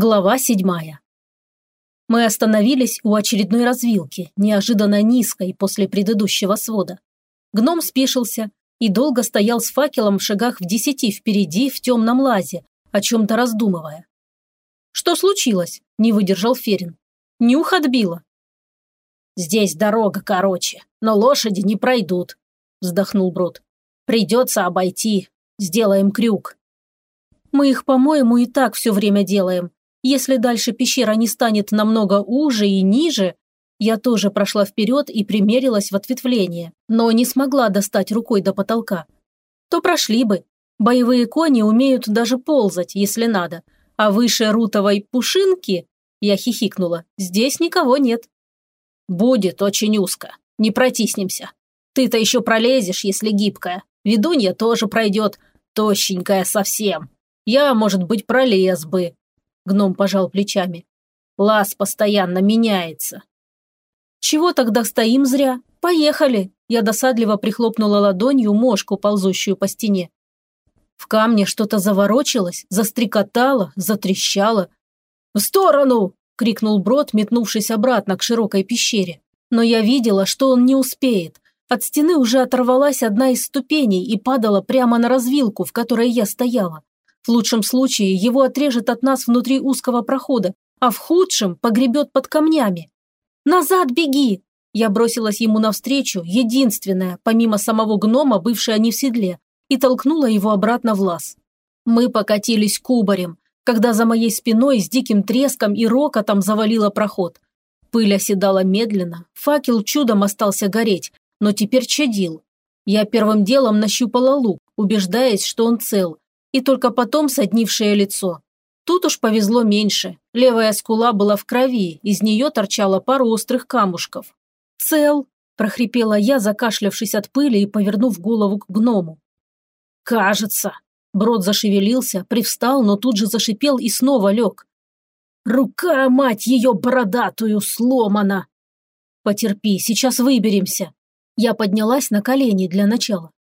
Глава седьмая. Мы остановились у очередной развилки, неожиданно низкой после предыдущего свода. Гном спешился и долго стоял с факелом в шагах в десяти впереди в темном лазе, о чем-то раздумывая. «Что случилось?» – не выдержал Ферин. «Нюх отбило». «Здесь дорога короче, но лошади не пройдут», – вздохнул Брод. «Придется обойти. Сделаем крюк». «Мы их, по-моему, и так все время делаем», если дальше пещера не станет намного уже и ниже, я тоже прошла вперед и примерилась в ответвление, но не смогла достать рукой до потолка. То прошли бы. Боевые кони умеют даже ползать, если надо. А выше рутовой пушинки, я хихикнула, здесь никого нет. Будет очень узко. Не протиснемся. Ты-то еще пролезешь, если гибкая. Ведунья тоже пройдет. Тощенькая совсем. Я, может быть, пролез бы. Гном пожал плечами. Лаз постоянно меняется. Чего тогда стоим зря? Поехали. Я досадливо прихлопнула ладонью мошку, ползущую по стене. В камне что-то заворочилось, застрекотало, затрещало. «В сторону!» – крикнул Брод, метнувшись обратно к широкой пещере. Но я видела, что он не успеет. От стены уже оторвалась одна из ступеней и падала прямо на развилку, в которой я стояла. В лучшем случае его отрежет от нас внутри узкого прохода, а в худшем погребет под камнями. «Назад беги!» Я бросилась ему навстречу, единственная, помимо самого гнома, бывшая не в седле, и толкнула его обратно в лаз. Мы покатились кубарем, когда за моей спиной с диким треском и рокотом завалило проход. Пыль оседала медленно, факел чудом остался гореть, но теперь чадил. Я первым делом нащупала лук, убеждаясь, что он цел, и только потом соднившее лицо. Тут уж повезло меньше. Левая скула была в крови, из нее торчала пара острых камушков. «Цел!» – прохрипела я, закашлявшись от пыли и повернув голову к гному. «Кажется!» Брод зашевелился, привстал, но тут же зашипел и снова лег. «Рука, мать ее, бородатую, сломана!» «Потерпи, сейчас выберемся». Я поднялась на колени для начала.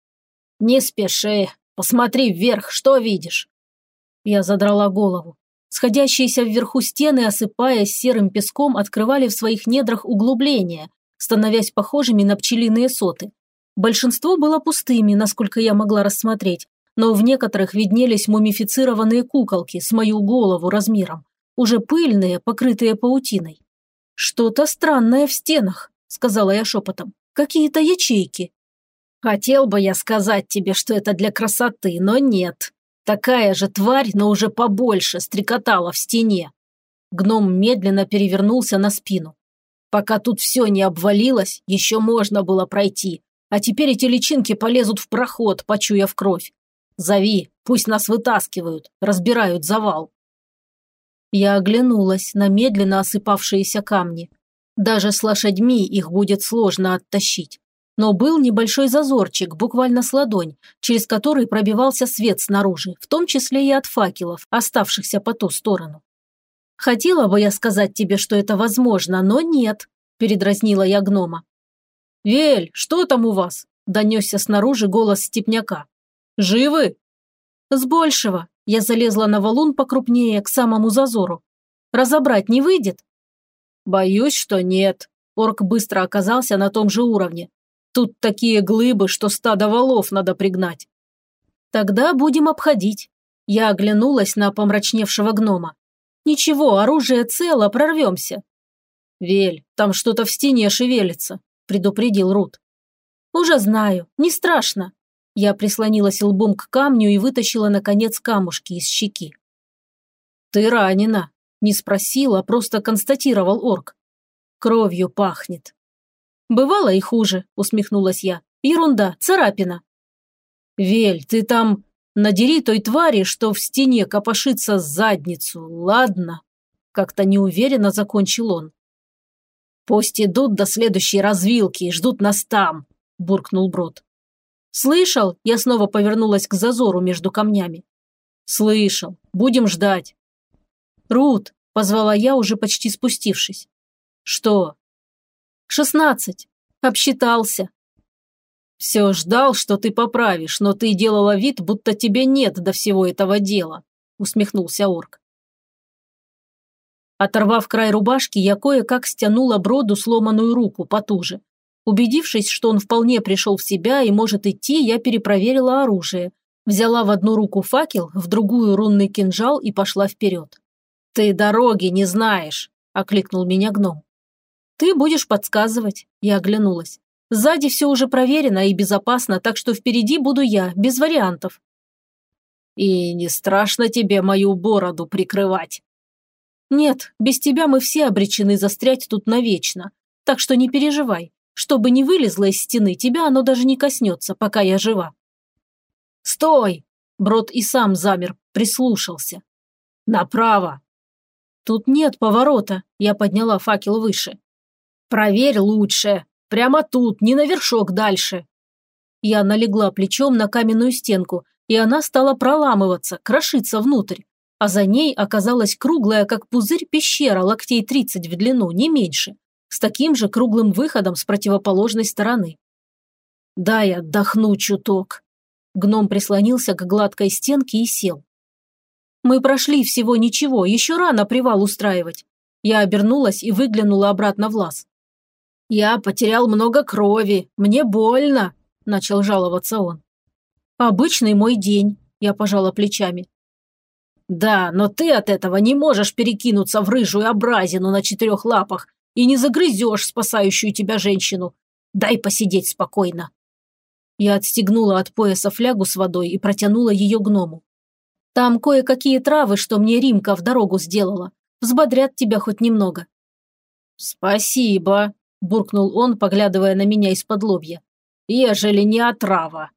«Не спеши, Посмотри вверх, что видишь?» Я задрала голову. Сходящиеся вверху стены, осыпаясь серым песком, открывали в своих недрах углубления, становясь похожими на пчелиные соты. Большинство было пустыми, насколько я могла рассмотреть, но в некоторых виднелись мумифицированные куколки с мою голову размером, уже пыльные, покрытые паутиной. «Что-то странное в стенах», – сказала я шепотом. «Какие-то ячейки». Хотел бы я сказать тебе, что это для красоты, но нет. Такая же тварь, но уже побольше, стрекотала в стене. Гном медленно перевернулся на спину. Пока тут все не обвалилось, еще можно было пройти. А теперь эти личинки полезут в проход, почуяв кровь. Зови, пусть нас вытаскивают, разбирают завал. Я оглянулась на медленно осыпавшиеся камни. Даже с лошадьми их будет сложно оттащить но был небольшой зазорчик, буквально с ладонь, через который пробивался свет снаружи, в том числе и от факелов, оставшихся по ту сторону. «Хотела бы я сказать тебе, что это возможно, но нет», – передразнила я гнома. «Вель, что там у вас?» – донесся снаружи голос степняка. «Живы?» «С большего». Я залезла на валун покрупнее, к самому зазору. «Разобрать не выйдет?» «Боюсь, что нет». Орк быстро оказался на том же уровне. Тут такие глыбы, что стадо валов надо пригнать. Тогда будем обходить. Я оглянулась на помрачневшего гнома. Ничего, оружие цело, прорвемся. Вель, там что-то в стене шевелится, предупредил Рут. Уже знаю, не страшно. Я прислонилась лбом к камню и вытащила, наконец, камушки из щеки. «Ты ранена», – не спросил, а просто констатировал орк. «Кровью пахнет». «Бывало и хуже», – усмехнулась я. «Ерунда, царапина». «Вель, ты там надери той твари, что в стене копошится задницу, ладно?» Как-то неуверенно закончил он. «Пусть идут до следующей развилки и ждут нас там», – буркнул Брод. «Слышал?» – я снова повернулась к зазору между камнями. «Слышал. Будем ждать». «Рут», – позвала я, уже почти спустившись. «Что?» Шестнадцать. Обсчитался. Все ждал, что ты поправишь, но ты делала вид, будто тебе нет до всего этого дела, усмехнулся орк. Оторвав край рубашки, я кое-как стянула броду сломанную руку потуже. Убедившись, что он вполне пришел в себя и может идти, я перепроверила оружие. Взяла в одну руку факел, в другую рунный кинжал и пошла вперед. «Ты дороги не знаешь», – окликнул меня гном. «Ты будешь подсказывать», – я оглянулась. «Сзади все уже проверено и безопасно, так что впереди буду я, без вариантов». «И не страшно тебе мою бороду прикрывать?» «Нет, без тебя мы все обречены застрять тут навечно, так что не переживай. Что бы ни вылезло из стены, тебя оно даже не коснется, пока я жива». «Стой!» Брод и сам замер, прислушался. «Направо!» «Тут нет поворота», я подняла факел выше. «Проверь лучше. Прямо тут, не на вершок дальше». Я налегла плечом на каменную стенку, и она стала проламываться, крошиться внутрь а за ней оказалась круглая, как пузырь, пещера локтей 30 в длину, не меньше, с таким же круглым выходом с противоположной стороны. «Дай отдохну чуток». Гном прислонился к гладкой стенке и сел. «Мы прошли всего ничего, еще рано привал устраивать». Я обернулась и выглянула обратно в лаз. «Я потерял много крови, мне больно», – начал жаловаться он. «Обычный мой день», – я пожала плечами. «Да, но ты от этого не можешь перекинуться в рыжую образину на четырех лапах и не загрызешь спасающую тебя женщину. Дай посидеть спокойно». Я отстегнула от пояса флягу с водой и протянула ее гному. «Там кое-какие травы, что мне Римка в дорогу сделала. Взбодрят тебя хоть немного». «Спасибо», – буркнул он, поглядывая на меня из-под лобья. «Ежели не отрава».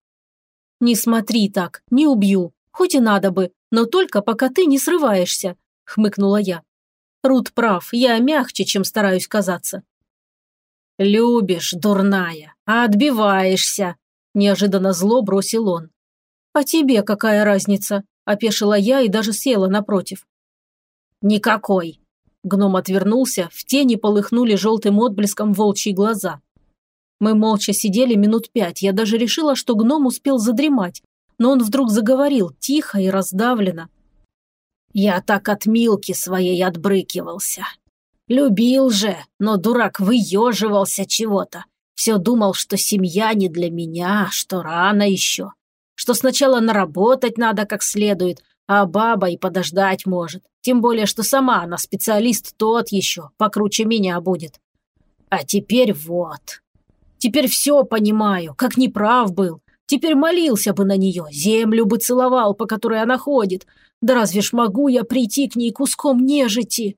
«Не смотри так, не убью. Хоть и надо бы, но только пока ты не срываешься», – хмыкнула я. Рут прав, я мягче, чем стараюсь казаться. «Любишь, дурная, а отбиваешься», – неожиданно зло бросил он. «А тебе какая разница?» – опешила я и даже села напротив. «Никакой». Гном отвернулся, в тени полыхнули желтым отблеском волчьи глаза. Мы молча сидели минут пять, я даже решила, что гном успел задремать, но он вдруг заговорил, тихо и раздавленно. «Я так от Милки своей отбрыкивался. Любил же, но дурак выеживался чего-то. Все думал, что семья не для меня, что рано еще. Что сначала наработать надо как следует, а баба и подождать может. Тем более, что сама она специалист тот еще, покруче меня будет. А теперь вот. Теперь все понимаю, как неправ был. Теперь молился бы на нее, землю бы целовал, по которой она ходит. Да разве ж могу я прийти к ней куском нежити?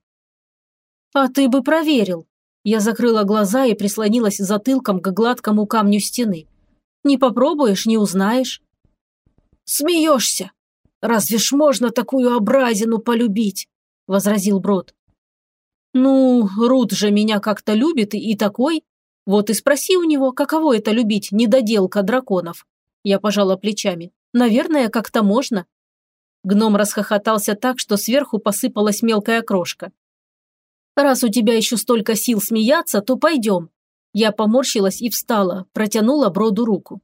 А ты бы проверил. Я закрыла глаза и прислонилась затылком к гладкому камню стены. Не попробуешь, не узнаешь. Смеешься? Разве ж можно такую образину полюбить? Возразил Брод. Ну, Рут же меня как-то любит и такой. Вот и спроси у него, каково это любить недоделка драконов. Я пожала плечами. Наверное, как-то можно. Гном расхохотался так, что сверху посыпалась мелкая крошка. «Раз у тебя еще столько сил смеяться, то пойдем». Я поморщилась и встала, протянула Броду руку.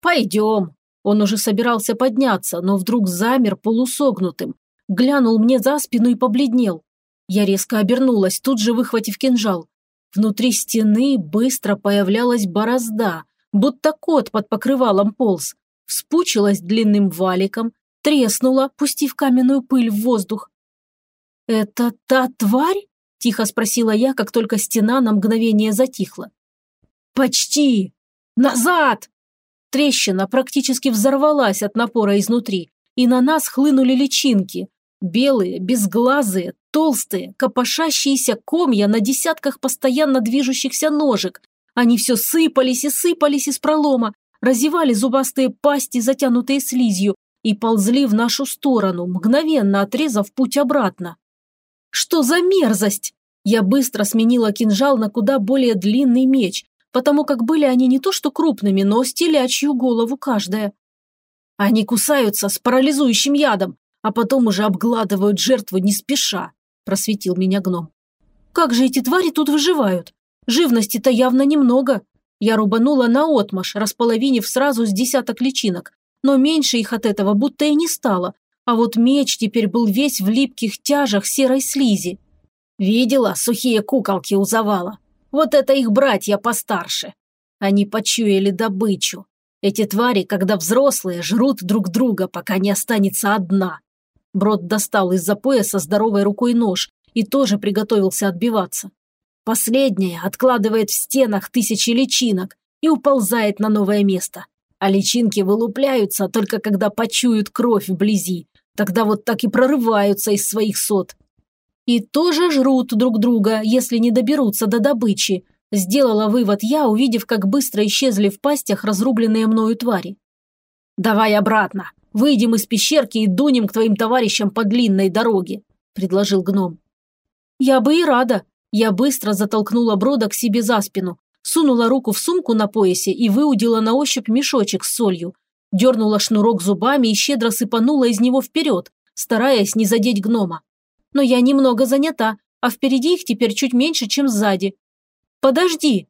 «Пойдем». Он уже собирался подняться, но вдруг замер полусогнутым, глянул мне за спину и побледнел. Я резко обернулась, тут же выхватив кинжал. Внутри стены быстро появлялась борозда, будто кот под покрывалом полз, вспучилась длинным валиком, треснула, пустив каменную пыль в воздух. «Это та тварь?» – тихо спросила я, как только стена на мгновение затихла. «Почти! Назад!» Трещина практически взорвалась от напора изнутри, и на нас хлынули личинки. Белые, безглазые, толстые, копошащиеся комья на десятках постоянно движущихся ножек, они все сыпались и сыпались из пролома, разевали зубастые пасти, затянутые слизью, и ползли в нашу сторону, мгновенно отрезав путь обратно. Что за мерзость? Я быстро сменила кинжал на куда более длинный меч, потому как были они не то что крупными, но с телячью голову каждая. Они кусаются с парализующим ядом, а потом уже обгладывают жертву не спеша, просветил меня гном. Как же эти твари тут выживают? Живности-то явно немного. Я рубанула наотмашь, располовинив сразу с десяток личинок, но меньше их от этого будто и не стало, а вот меч теперь был весь в липких тяжах серой слизи. Видела сухие куколки у завала? Вот это их братья постарше. Они почуяли добычу. Эти твари, когда взрослые, жрут друг друга, пока не останется одна. Брод достал из-за пояса здоровой рукой нож и тоже приготовился отбиваться. Последняя откладывает в стенах тысячи личинок и уползает на новое место. А личинки вылупляются только когда почуют кровь вблизи. Тогда вот так и прорываются из своих сот. И тоже жрут друг друга, если не доберутся до добычи, Сделала вывод я, увидев, как быстро исчезли в пастях разрубленные мною твари. «Давай обратно. Выйдем из пещерки и дунем к твоим товарищам по длинной дороге», – предложил гном. «Я бы и рада». Я быстро затолкнула Брода к себе за спину, сунула руку в сумку на поясе и выудила на ощупь мешочек с солью. Дернула шнурок зубами и щедро сыпанула из него вперед, стараясь не задеть гнома. Но я немного занята, а впереди их теперь чуть меньше, чем сзади, Подожди!»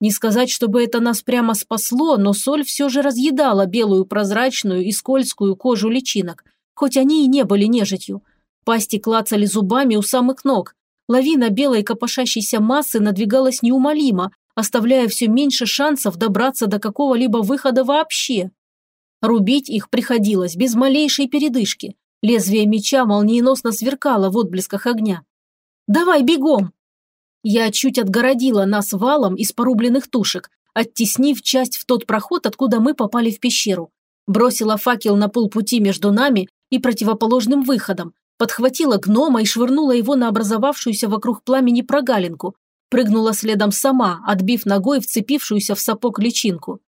Не сказать, чтобы это нас прямо спасло, но соль все же разъедала белую прозрачную и скользкую кожу личинок, хоть они и не были нежитью. Пасти клацали зубами у самых ног. Лавина белой копошащейся массы надвигалась неумолимо, оставляя все меньше шансов добраться до какого-либо выхода вообще. Рубить их приходилось без малейшей передышки. Лезвие меча молниеносно сверкало в отблесках огня. «Давай бегом!» Я чуть отгородила нас валом из порубленных тушек, оттеснив часть в тот проход, откуда мы попали в пещеру. Бросила факел на полпути между нами и противоположным выходом, подхватила гнома и швырнула его на образовавшуюся вокруг пламени прогалинку. Прыгнула следом сама, отбив ногой вцепившуюся в сапог личинку.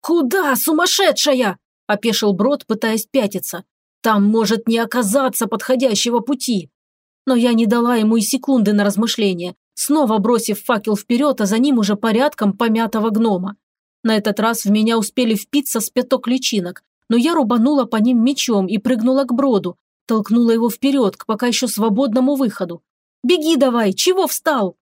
«Куда, сумасшедшая?» – опешил Брод, пытаясь пятиться. «Там может не оказаться подходящего пути». Но я не дала ему и секунды на размышление, снова бросив факел вперед, а за ним уже порядком помятого гнома. На этот раз в меня успели впиться с пяток личинок, но я рубанула по ним мечом и прыгнула к броду, толкнула его вперед к пока еще свободному выходу. «Беги давай! Чего встал?»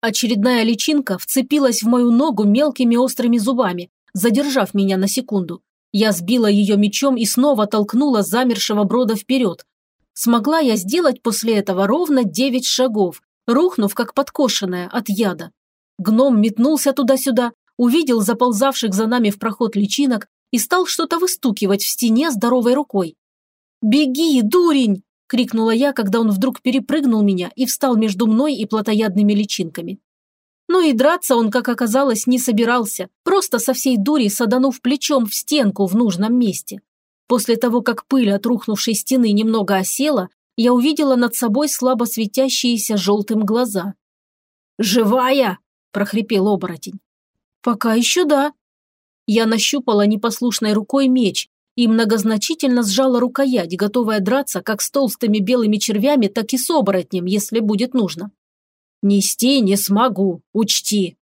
Очередная личинка вцепилась в мою ногу мелкими острыми зубами, задержав меня на секунду. Я сбила ее мечом и снова толкнула замершего брода вперед. Смогла я сделать после этого ровно девять шагов, рухнув как подкошенная от яда. Гном метнулся туда-сюда, увидел заползавших за нами в проход личинок и стал что-то выстукивать в стене здоровой рукой. «Беги, дурень!» – крикнула я, когда он вдруг перепрыгнул меня и встал между мной и плотоядными личинками. Ну и драться он, как оказалось, не собирался, просто со всей дури саданув плечом в стенку в нужном месте. После того, как пыль от рухнувшей стены немного осела, я увидела над собой слабо светящиеся желтым глаза. «Живая!» – прохрипел оборотень. «Пока еще да». Я нащупала непослушной рукой меч и многозначительно сжала рукоять, готовая драться как с толстыми белыми червями, так и с оборотнем, если будет нужно. «Нести не смогу, учти».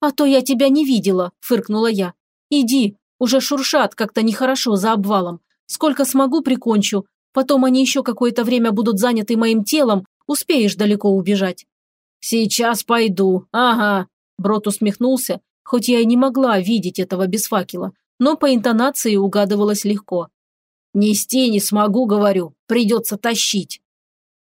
«А то я тебя не видела», – фыркнула я. «Иди, уже шуршат как-то нехорошо за обвалом. Сколько смогу, прикончу, Потом они еще какое-то время будут заняты моим телом, успеешь далеко убежать». «Сейчас пойду, ага», – Брод усмехнулся, хоть я и не могла видеть этого без факела, но по интонации угадывалось легко. «Нести не смогу, говорю, придется тащить».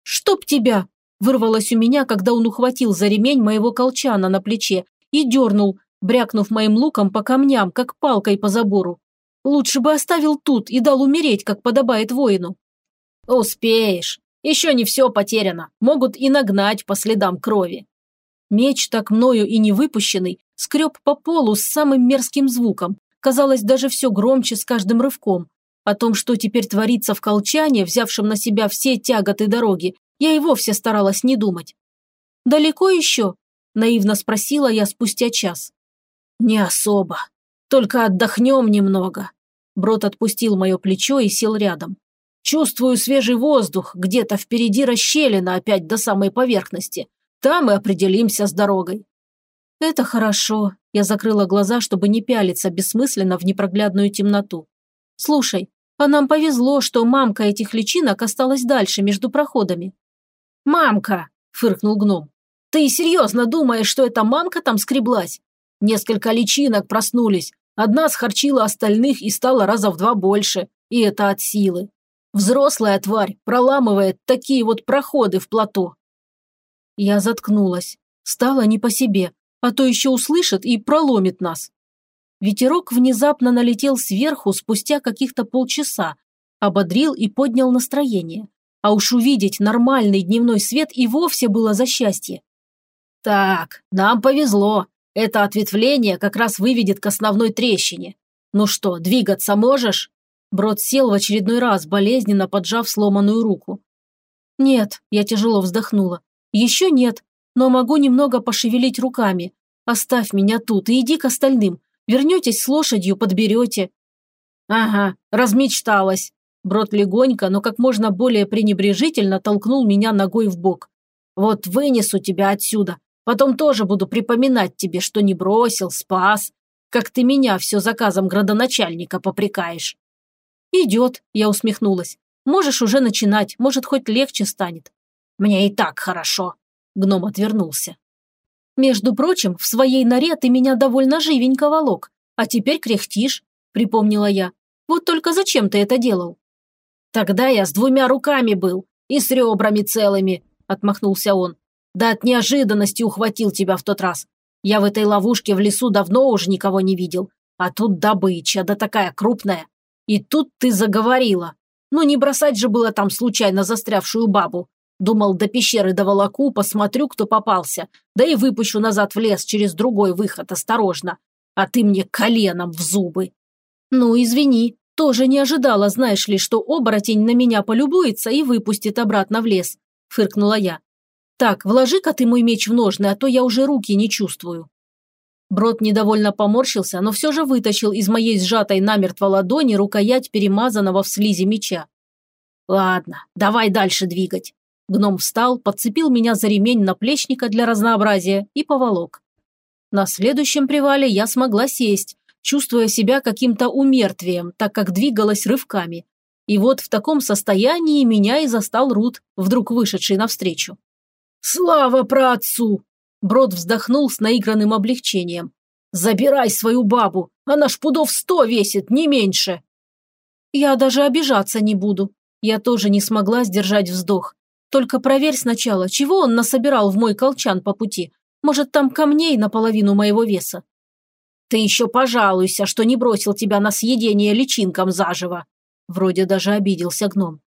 «Чтоб тебя!» – вырвалось у меня, когда он ухватил за ремень моего колчана на плече и дернул, брякнув моим луком по камням, как палкой по забору. Лучше бы оставил тут и дал умереть, как подобает воину. «Успеешь. Еще не все потеряно. Могут и нагнать по следам крови». Меч, так мною и не выпущенный, скреб по полу с самым мерзким звуком. Казалось, даже все громче с каждым рывком. О том, что теперь творится в колчане, взявшем на себя все тяготы дороги, я и вовсе старалась не думать. «Далеко еще?» – наивно спросила я спустя час. «Не особо. Только отдохнем немного». Брод отпустил мое плечо и сел рядом. Чувствую свежий воздух, где-то впереди расщелина опять до самой поверхности. Там и определимся с дорогой. Это хорошо. Я закрыла глаза, чтобы не пялиться бессмысленно в непроглядную темноту. Слушай, а нам повезло, что мамка этих личинок осталась дальше, между проходами. «Мамка!» – фыркнул гном. «Ты серьезно думаешь, что эта мамка там скреблась? Несколько личинок проснулись. Одна схорчила остальных и стала раза в два больше. И это от силы. Взрослая тварь проламывает такие вот проходы в плато. Я заткнулась. Стало не по себе, а то еще услышит и проломит нас. Ветерок внезапно налетел сверху спустя каких-то полчаса, ободрил и поднял настроение. А уж увидеть нормальный дневной свет и вовсе было за счастье. «Так, нам повезло. Это ответвление как раз выведет к основной трещине. Ну что, двигаться можешь?» Брод сел в очередной раз, болезненно поджав сломанную руку. «Нет», – я тяжело вздохнула. «Еще нет, но могу немного пошевелить руками. Оставь меня тут и иди к остальным. Вернетесь с лошадью, подберете». «Ага, размечталась». Брод легонько, но как можно более пренебрежительно толкнул меня ногой в бок. «Вот вынесу тебя отсюда, Потом тоже буду припоминать тебе, что не бросил, спас, как ты меня все заказом градоначальника попрекаешь». «Идет», – я усмехнулась. «Можешь уже начинать, может, хоть легче станет». «Мне и так хорошо», – гном отвернулся. «Между прочим, в своей норе ты меня довольно живенько волок, а теперь кряхтишь», – припомнила я. «Вот только зачем ты это делал?» «Тогда я с двумя руками был и с ребрами целыми», – отмахнулся он. Да от неожиданности ухватил тебя в тот раз. Я в этой ловушке в лесу давно уже никого не видел. А тут добыча, да такая крупная. И тут ты заговорила. Ну не бросать же было там случайно застрявшую бабу. Думал, до пещеры до волоку, посмотрю, кто попался. Да и выпущу назад в лес через другой выход, осторожно. А ты мне коленом в зубы. Ну, извини, тоже не ожидала, знаешь ли, что оборотень на меня полюбуется и выпустит обратно в лес. Фыркнула я. «Так, вложи-ка ты мой меч в ножны, а то я уже руки не чувствую». Брод недовольно поморщился, но все же вытащил из моей сжатой намертво ладони рукоять перемазанного в слизи меча. «Ладно, давай дальше двигать». Гном встал, подцепил меня за ремень наплечника для разнообразия и поволок. На следующем привале я смогла сесть, чувствуя себя каким-то умертвием, так как двигалась рывками. И вот в таком состоянии меня и застал Рут, вдруг вышедший навстречу. «Слава праотцу!» Брод вздохнул с наигранным облегчением. «Забирай свою бабу! Она ж пудов сто весит, не меньше!» «Я даже обижаться не буду. Я тоже не смогла сдержать вздох. Только проверь сначала, чего он насобирал в мой колчан по пути. Может, там камней наполовину моего веса?» «Ты еще пожалуйся, что не бросил тебя на съедение личинкам заживо!» Вроде даже обиделся гном.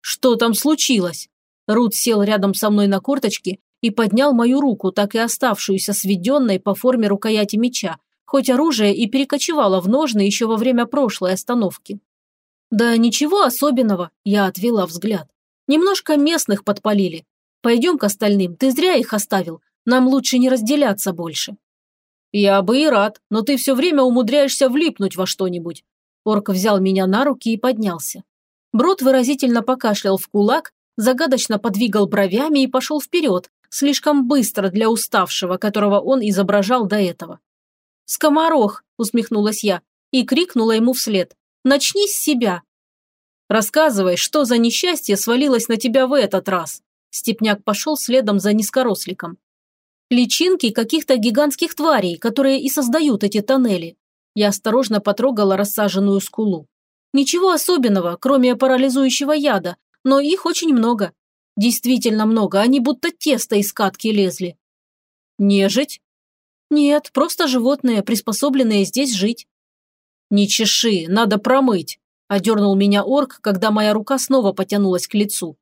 «Что там случилось?» Рут сел рядом со мной на корточки и поднял мою руку, так и оставшуюся сведенной по форме рукояти меча, хоть оружие и перекочевало в ножны еще во время прошлой остановки. «Да ничего особенного», – я отвела взгляд. «Немножко местных подпалили. Пойдем к остальным, ты зря их оставил. Нам лучше не разделяться больше». «Я бы и рад, но ты все время умудряешься влипнуть во что-нибудь». Орк взял меня на руки и поднялся. Брод выразительно покашлял в кулак загадочно подвигал бровями и пошел вперед, слишком быстро для уставшего, которого он изображал до этого. «Скоморох!» – усмехнулась я и крикнула ему вслед. «Начни с себя!» «Рассказывай, что за несчастье свалилось на тебя в этот раз?» Степняк пошел следом за низкоросликом. «Личинки каких-то гигантских тварей, которые и создают эти тоннели». Я осторожно потрогала рассаженную скулу. Ничего особенного, кроме парализующего яда, но их очень много. Действительно много, они будто тесто из катки лезли. Нежить? Нет, просто животные, приспособленные здесь жить. Не чеши, надо промыть, одернул меня орк, когда моя рука снова потянулась к лицу.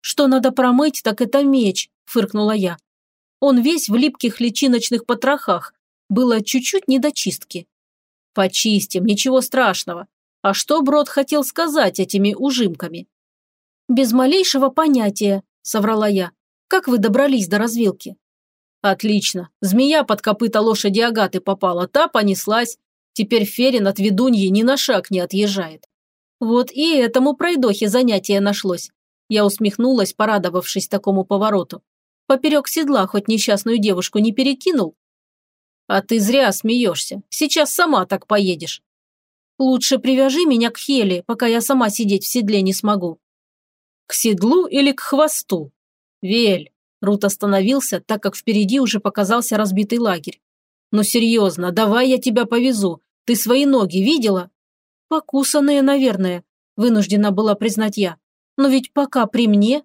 Что надо промыть, так это меч, фыркнула я. Он весь в липких личиночных потрохах. Было чуть-чуть недочистки. Почистим, ничего страшного. А что Брод хотел сказать этими ужимками? «Без малейшего понятия», – соврала я. «Как вы добрались до развилки?» «Отлично. Змея под копыта лошади Агаты попала, та понеслась. Теперь Ферин от ведуньи ни на шаг не отъезжает». Вот и этому пройдохе занятие нашлось. Я усмехнулась, порадовавшись такому повороту. Поперек седла хоть несчастную девушку не перекинул? А ты зря смеешься. Сейчас сама так поедешь. Лучше привяжи меня к Хеле, пока я сама сидеть в седле не смогу. К седлу или к хвосту? Вель. Рут остановился, так как впереди уже показался разбитый лагерь. «Ну серьезно, давай я тебя повезу. Ты свои ноги видела?» «Покусанные, наверное», – вынуждена была признать я. «Но ведь пока при мне